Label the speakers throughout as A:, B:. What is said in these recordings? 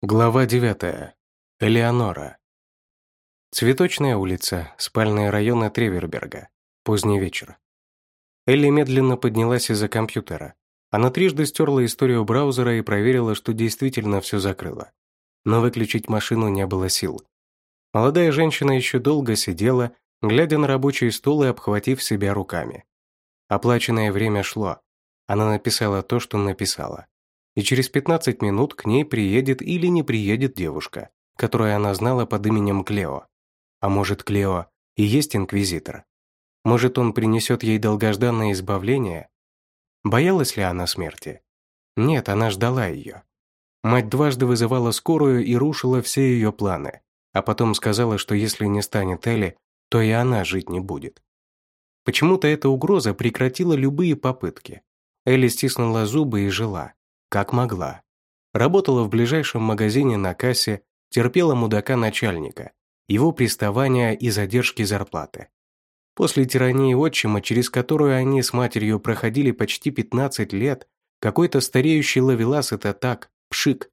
A: Глава 9. Элеонора. Цветочная улица, спальные районы Треверберга. Поздний вечер. Элли медленно поднялась из-за компьютера. Она трижды стерла историю браузера и проверила, что действительно все закрыло. Но выключить машину не было сил. Молодая женщина еще долго сидела, глядя на рабочий стол и обхватив себя руками. Оплаченное время шло. Она написала то, что написала и через 15 минут к ней приедет или не приедет девушка, которую она знала под именем Клео. А может, Клео и есть инквизитор? Может, он принесет ей долгожданное избавление? Боялась ли она смерти? Нет, она ждала ее. Мать дважды вызывала скорую и рушила все ее планы, а потом сказала, что если не станет Элли, то и она жить не будет. Почему-то эта угроза прекратила любые попытки. Элли стиснула зубы и жила как могла. Работала в ближайшем магазине на кассе, терпела мудака начальника, его приставания и задержки зарплаты. После тирании отчима, через которую они с матерью проходили почти 15 лет, какой-то стареющий ловелас это так, пшик.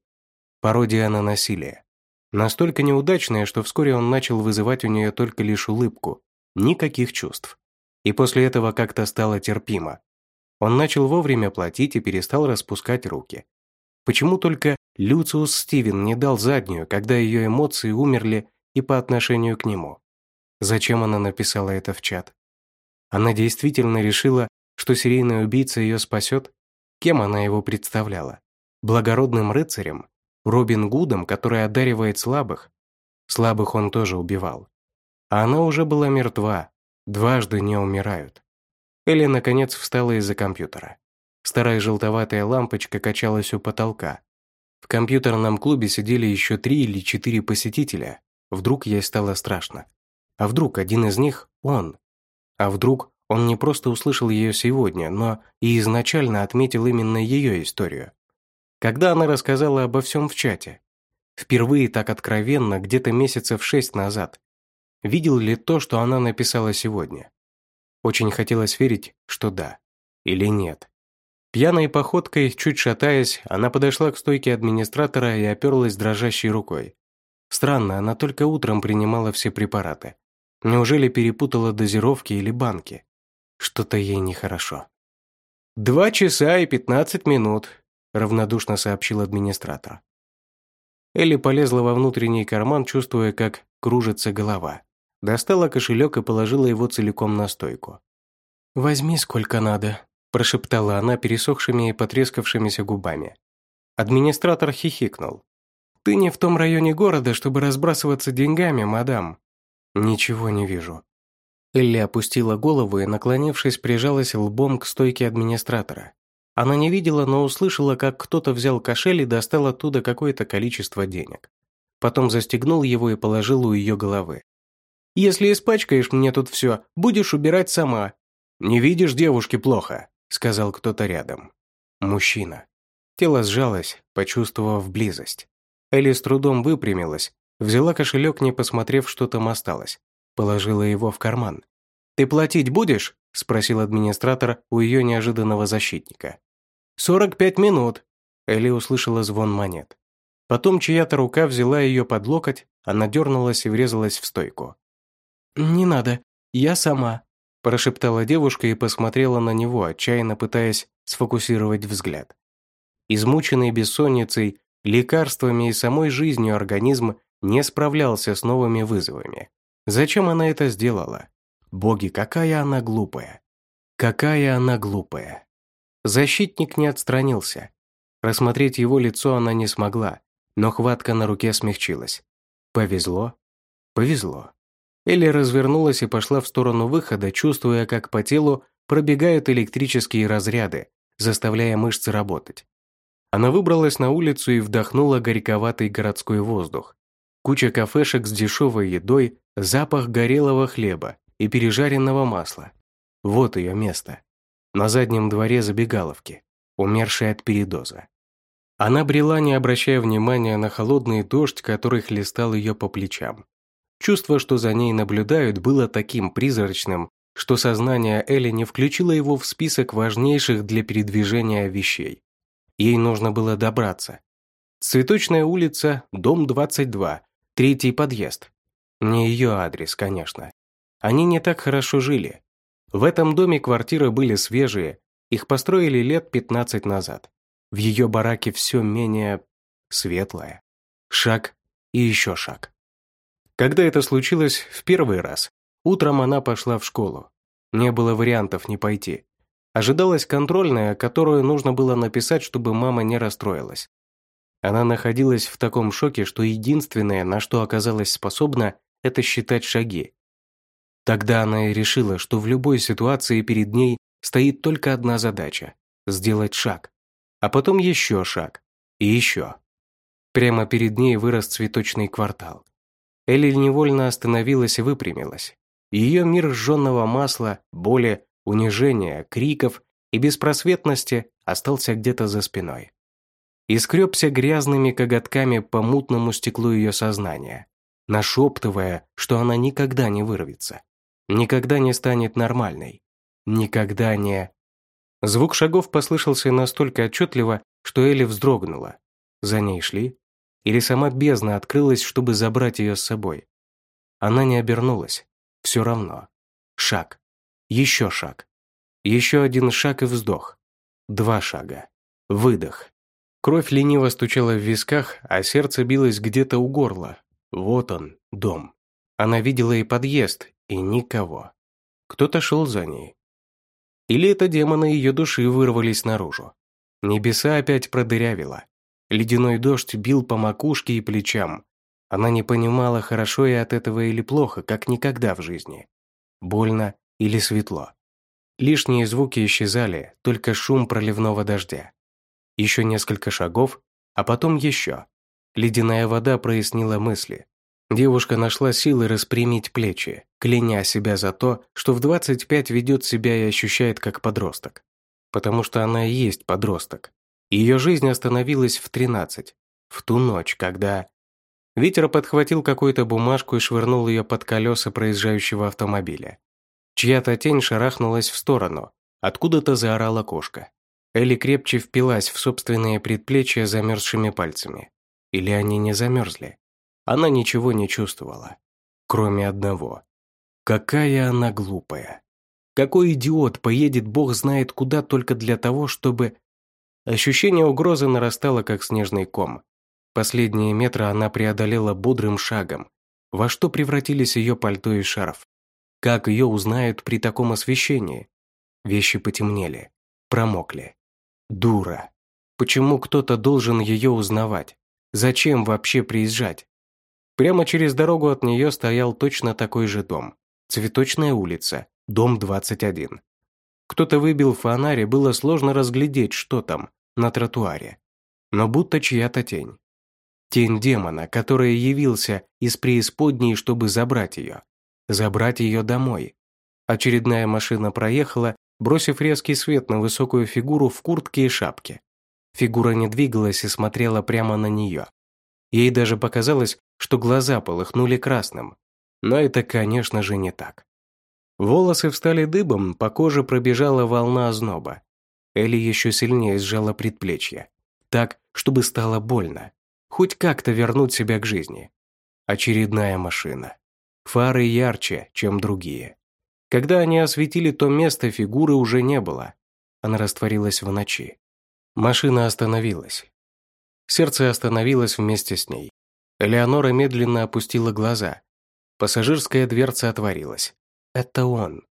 A: Пародия на насилие. Настолько неудачная, что вскоре он начал вызывать у нее только лишь улыбку, никаких чувств. И после этого как-то стало терпимо. Он начал вовремя платить и перестал распускать руки. Почему только Люциус Стивен не дал заднюю, когда ее эмоции умерли и по отношению к нему? Зачем она написала это в чат? Она действительно решила, что серийный убийца ее спасет? Кем она его представляла? Благородным рыцарем? Робин Гудом, который одаривает слабых? Слабых он тоже убивал. А она уже была мертва. Дважды не умирают. Элли, наконец, встала из-за компьютера. Старая желтоватая лампочка качалась у потолка. В компьютерном клубе сидели еще три или четыре посетителя. Вдруг ей стало страшно. А вдруг один из них – он? А вдруг он не просто услышал ее сегодня, но и изначально отметил именно ее историю? Когда она рассказала обо всем в чате? Впервые так откровенно, где-то месяцев шесть назад. Видел ли то, что она написала сегодня? Очень хотелось верить, что да. Или нет. Пьяной походкой, чуть шатаясь, она подошла к стойке администратора и оперлась дрожащей рукой. Странно, она только утром принимала все препараты. Неужели перепутала дозировки или банки? Что-то ей нехорошо. «Два часа и пятнадцать минут», – равнодушно сообщил администратор. Элли полезла во внутренний карман, чувствуя, как кружится голова. Достала кошелек и положила его целиком на стойку. «Возьми сколько надо», – прошептала она пересохшими и потрескавшимися губами. Администратор хихикнул. «Ты не в том районе города, чтобы разбрасываться деньгами, мадам». «Ничего не вижу». Элли опустила голову и, наклонившись, прижалась лбом к стойке администратора. Она не видела, но услышала, как кто-то взял кошель и достал оттуда какое-то количество денег. Потом застегнул его и положил у ее головы. Если испачкаешь мне тут все, будешь убирать сама». «Не видишь девушки плохо», — сказал кто-то рядом. Мужчина. Тело сжалось, почувствовав близость. Элли с трудом выпрямилась, взяла кошелек, не посмотрев, что там осталось. Положила его в карман. «Ты платить будешь?» – спросил администратор у ее неожиданного защитника. «Сорок пять минут», – Элли услышала звон монет. Потом чья-то рука взяла ее под локоть, она дернулась и врезалась в стойку. «Не надо, я сама», – прошептала девушка и посмотрела на него, отчаянно пытаясь сфокусировать взгляд. Измученный бессонницей, лекарствами и самой жизнью организм не справлялся с новыми вызовами. Зачем она это сделала? Боги, какая она глупая. Какая она глупая. Защитник не отстранился. Рассмотреть его лицо она не смогла, но хватка на руке смягчилась. Повезло? Повезло. Элли развернулась и пошла в сторону выхода, чувствуя, как по телу пробегают электрические разряды, заставляя мышцы работать. Она выбралась на улицу и вдохнула горьковатый городской воздух. Куча кафешек с дешевой едой, запах горелого хлеба и пережаренного масла. Вот ее место. На заднем дворе забегаловки, умершая от передоза. Она брела, не обращая внимания на холодный дождь, который хлестал ее по плечам. Чувство, что за ней наблюдают, было таким призрачным, что сознание Элли не включило его в список важнейших для передвижения вещей. Ей нужно было добраться. Цветочная улица, дом 22, третий подъезд. Не ее адрес, конечно. Они не так хорошо жили. В этом доме квартиры были свежие, их построили лет 15 назад. В ее бараке все менее светлое. Шаг и еще шаг. Когда это случилось в первый раз, утром она пошла в школу. Не было вариантов не пойти. Ожидалась контрольная, которую нужно было написать, чтобы мама не расстроилась. Она находилась в таком шоке, что единственное, на что оказалась способна, это считать шаги. Тогда она и решила, что в любой ситуации перед ней стоит только одна задача – сделать шаг. А потом еще шаг. И еще. Прямо перед ней вырос цветочный квартал. Элли невольно остановилась и выпрямилась. Ее мир сжженного масла, боли, унижения, криков и беспросветности остался где-то за спиной и грязными коготками по мутному стеклу ее сознания, нашептывая, что она никогда не вырвется, никогда не станет нормальной, никогда не... Звук шагов послышался настолько отчетливо, что Элли вздрогнула. За ней шли? Или сама бездна открылась, чтобы забрать ее с собой? Она не обернулась. Все равно. Шаг. Еще шаг. Еще один шаг и вздох. Два шага. Выдох. Кровь лениво стучала в висках, а сердце билось где-то у горла. Вот он, дом. Она видела и подъезд, и никого. Кто-то шел за ней. Или это демоны ее души вырвались наружу. Небеса опять продырявило. Ледяной дождь бил по макушке и плечам. Она не понимала, хорошо и от этого или плохо, как никогда в жизни. Больно или светло. Лишние звуки исчезали, только шум проливного дождя. Еще несколько шагов, а потом еще. Ледяная вода прояснила мысли. Девушка нашла силы распрямить плечи, кляня себя за то, что в 25 ведет себя и ощущает как подросток. Потому что она и есть подросток. Ее жизнь остановилась в 13, в ту ночь, когда... Ветер подхватил какую-то бумажку и швырнул ее под колеса проезжающего автомобиля. Чья-то тень шарахнулась в сторону, откуда-то заорала кошка. Элли крепче впилась в собственные предплечья замерзшими пальцами. Или они не замерзли? Она ничего не чувствовала. Кроме одного. Какая она глупая. Какой идиот поедет бог знает куда только для того, чтобы... Ощущение угрозы нарастало, как снежный ком. Последние метры она преодолела бодрым шагом. Во что превратились ее пальто и шарф? Как ее узнают при таком освещении? Вещи потемнели, промокли. Дура. Почему кто-то должен ее узнавать? Зачем вообще приезжать? Прямо через дорогу от нее стоял точно такой же дом. Цветочная улица, дом 21. Кто-то выбил фонарь, и было сложно разглядеть, что там, на тротуаре. Но будто чья-то тень. Тень демона, который явился из преисподней, чтобы забрать ее. Забрать ее домой. Очередная машина проехала, бросив резкий свет на высокую фигуру в куртке и шапке. Фигура не двигалась и смотрела прямо на нее. Ей даже показалось, что глаза полыхнули красным. Но это, конечно же, не так. Волосы встали дыбом, по коже пробежала волна озноба. Элли еще сильнее сжала предплечье. Так, чтобы стало больно. Хоть как-то вернуть себя к жизни. Очередная машина. Фары ярче, чем другие. Когда они осветили то место, фигуры уже не было. Она растворилась в ночи. Машина остановилась. Сердце остановилось вместе с ней. Элеонора медленно опустила глаза. Пассажирская дверца отворилась. Это он.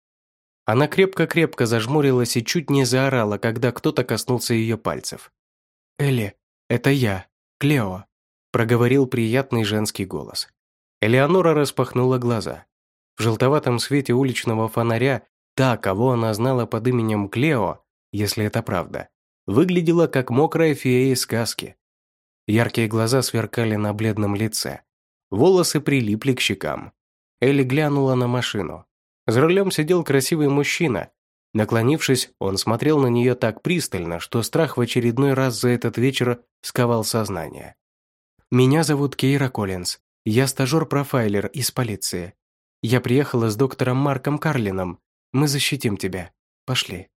A: Она крепко-крепко зажмурилась и чуть не заорала, когда кто-то коснулся ее пальцев. «Элли, это я, Клео», – проговорил приятный женский голос. Элеонора распахнула глаза. В желтоватом свете уличного фонаря та, кого она знала под именем Клео, если это правда, выглядела как мокрая фея из сказки. Яркие глаза сверкали на бледном лице. Волосы прилипли к щекам. Элли глянула на машину. За рулем сидел красивый мужчина. Наклонившись, он смотрел на нее так пристально, что страх в очередной раз за этот вечер сковал сознание. «Меня зовут Кейра Коллинз. Я стажер-профайлер из полиции. Я приехала с доктором Марком Карлином. Мы защитим тебя. Пошли».